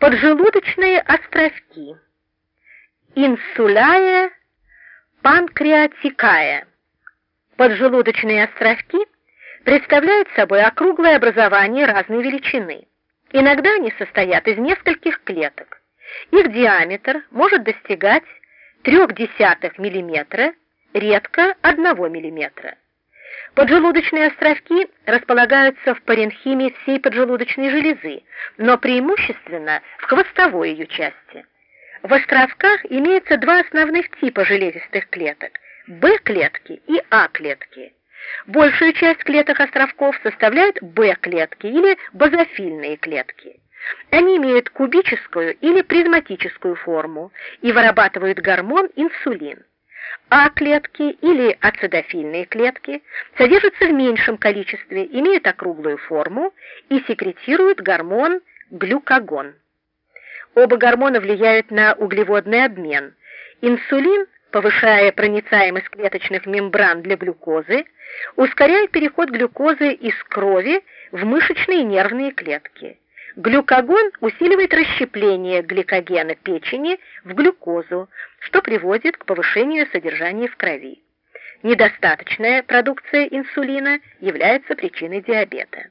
Поджелудочные островки. Инсуляя панкреатикая. Поджелудочные островки представляют собой округлое образование разной величины. Иногда они состоят из нескольких клеток. Их диаметр может достигать 0,3 мм, редко 1 мм. Поджелудочные островки располагаются в паренхиме всей поджелудочной железы, но преимущественно в хвостовой ее части. В островках имеется два основных типа железистых клеток – Б-клетки и А-клетки. Большую часть клеток островков составляют Б-клетки или базофильные клетки. Они имеют кубическую или призматическую форму и вырабатывают гормон инсулин. А-клетки или ацидофильные клетки содержатся в меньшем количестве, имеют округлую форму и секретируют гормон глюкагон. Оба гормона влияют на углеводный обмен. Инсулин, повышая проницаемость клеточных мембран для глюкозы, ускоряет переход глюкозы из крови в мышечные нервные клетки. Глюкагон усиливает расщепление гликогена печени в глюкозу, что приводит к повышению содержания в крови. Недостаточная продукция инсулина является причиной диабета.